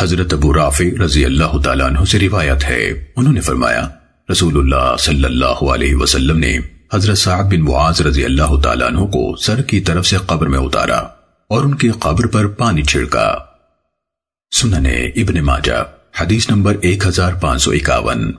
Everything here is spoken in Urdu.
حضرت ابو رافع رضی اللہ تعالیٰ عنہ سے روایت ہے۔ انہوں نے فرمایا رسول اللہ صلی اللہ علیہ وسلم نے حضرت سعد بن معاذ رضی اللہ تعالیٰ عنہ کو سر کی طرف سے قبر میں اتارا اور ان کی قبر پر پانی چھڑکا۔ سننے ابن ماجہ، حدیث نمبر ایک ہزار پانچ سو اکاون۔